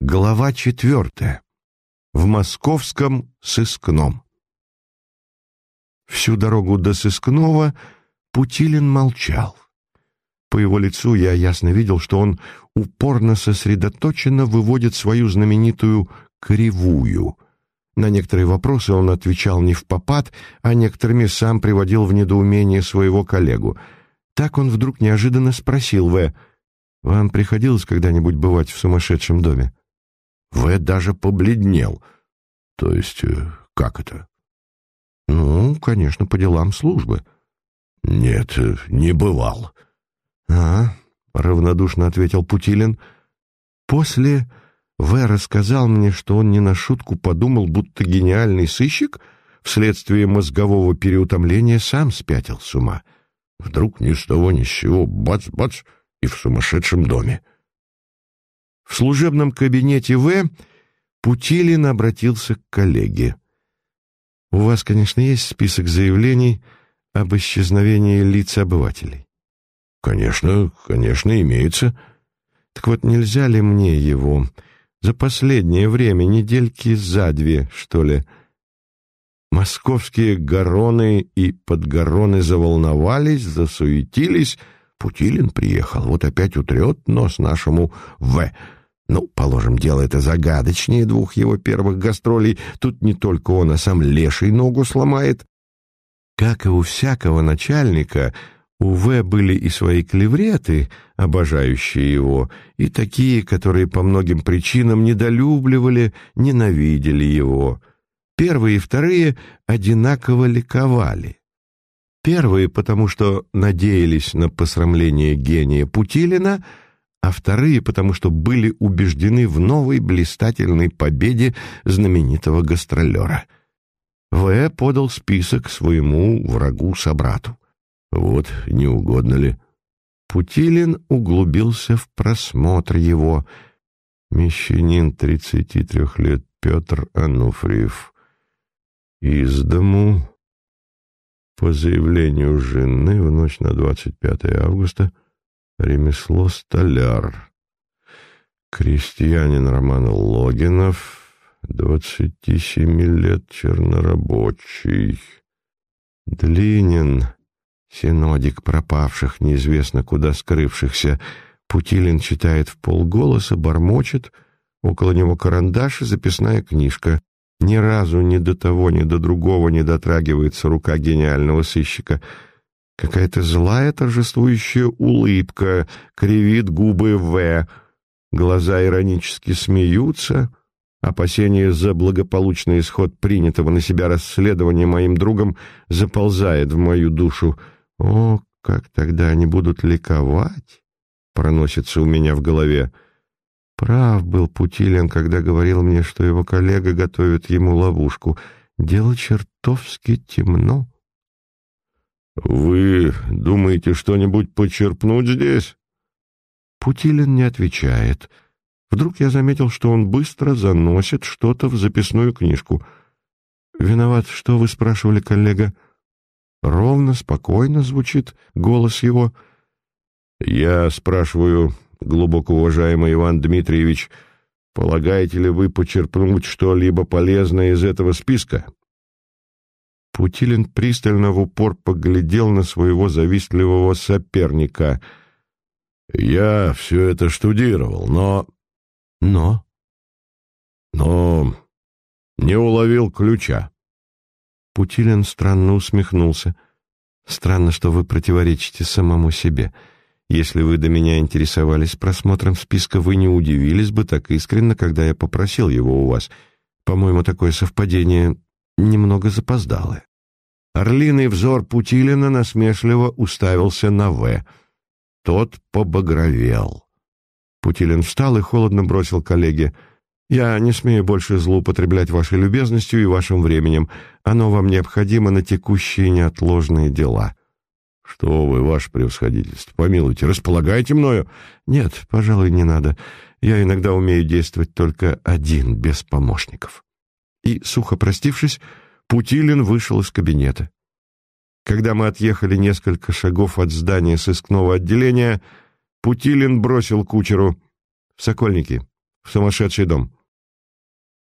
Глава четвертая. В московском сыскном. Всю дорогу до сыскного Путилин молчал. По его лицу я ясно видел, что он упорно сосредоточенно выводит свою знаменитую «кривую». На некоторые вопросы он отвечал не в попад, а некоторыми сам приводил в недоумение своего коллегу. Так он вдруг неожиданно спросил В. «Вам приходилось когда-нибудь бывать в сумасшедшем доме?» В даже побледнел. То есть, э, как это? Ну, конечно, по делам службы. Нет, э, не бывал. А, равнодушно ответил Путилин. После В рассказал мне, что он не на шутку подумал, будто гениальный сыщик вследствие мозгового переутомления сам спятил с ума. Вдруг ни с того ни с сего бац-бац и в сумасшедшем доме. В служебном кабинете В Путилин обратился к коллеге. «У вас, конечно, есть список заявлений об исчезновении лиц обывателей?» «Конечно, конечно, имеется». «Так вот, нельзя ли мне его за последнее время, недельки за две, что ли?» Московские гороны и подгороны заволновались, засуетились. Путилин приехал, вот опять утрет нос нашему «В». Ну, положим, дело это загадочнее двух его первых гастролей. Тут не только он, а сам леший ногу сломает. Как и у всякого начальника, у В были и свои клевреты, обожающие его, и такие, которые по многим причинам недолюбливали, ненавидели его. Первые и вторые одинаково ликовали. Первые, потому что надеялись на посрамление гения Путилина — а вторые потому, что были убеждены в новой блистательной победе знаменитого гастролера. В. подал список своему врагу-собрату. Вот, не угодно ли. Путилин углубился в просмотр его. Мещанин, 33 лет, Петр Ануфриев. Из дому по заявлению жены в ночь на 25 августа Ремесло столяр. Крестьянин Роман Логинов, двадцати семи лет, чернорабочий. Длинен, синодик пропавших, неизвестно куда скрывшихся. Путилин читает в полголоса, бормочет. Около него карандаш и записная книжка. Ни разу ни до того, ни до другого не дотрагивается рука гениального сыщика — Какая-то злая торжествующая улыбка кривит губы В. Глаза иронически смеются. Опасение за благополучный исход принятого на себя расследования моим другом заползает в мою душу. О, как тогда они будут ликовать! Проносится у меня в голове. Прав был Путилин, когда говорил мне, что его коллега готовит ему ловушку. Дело чертовски темно. «Вы думаете что-нибудь почерпнуть здесь?» Путилин не отвечает. Вдруг я заметил, что он быстро заносит что-то в записную книжку. «Виноват, что вы спрашивали, коллега?» Ровно, спокойно звучит голос его. «Я спрашиваю, глубоко уважаемый Иван Дмитриевич, полагаете ли вы почерпнуть что-либо полезное из этого списка?» Путилин пристально в упор поглядел на своего завистливого соперника. «Я все это штудировал, но...» «Но?» «Но не уловил ключа». Путилин странно усмехнулся. «Странно, что вы противоречите самому себе. Если вы до меня интересовались просмотром списка, вы не удивились бы так искренне, когда я попросил его у вас. По-моему, такое совпадение немного запоздалое». Орлиный взор Путилина насмешливо уставился на В. Тот побагровел. Путилин встал и холодно бросил коллеге. «Я не смею больше злоупотреблять вашей любезностью и вашим временем. Оно вам необходимо на текущие неотложные дела». «Что вы, ваше превосходительство, помилуйте, располагайте мною». «Нет, пожалуй, не надо. Я иногда умею действовать только один, без помощников». И, сухо простившись, Путилин вышел из кабинета. Когда мы отъехали несколько шагов от здания сыскного отделения, Путилин бросил кучеру «В Сокольники, в сумасшедший дом.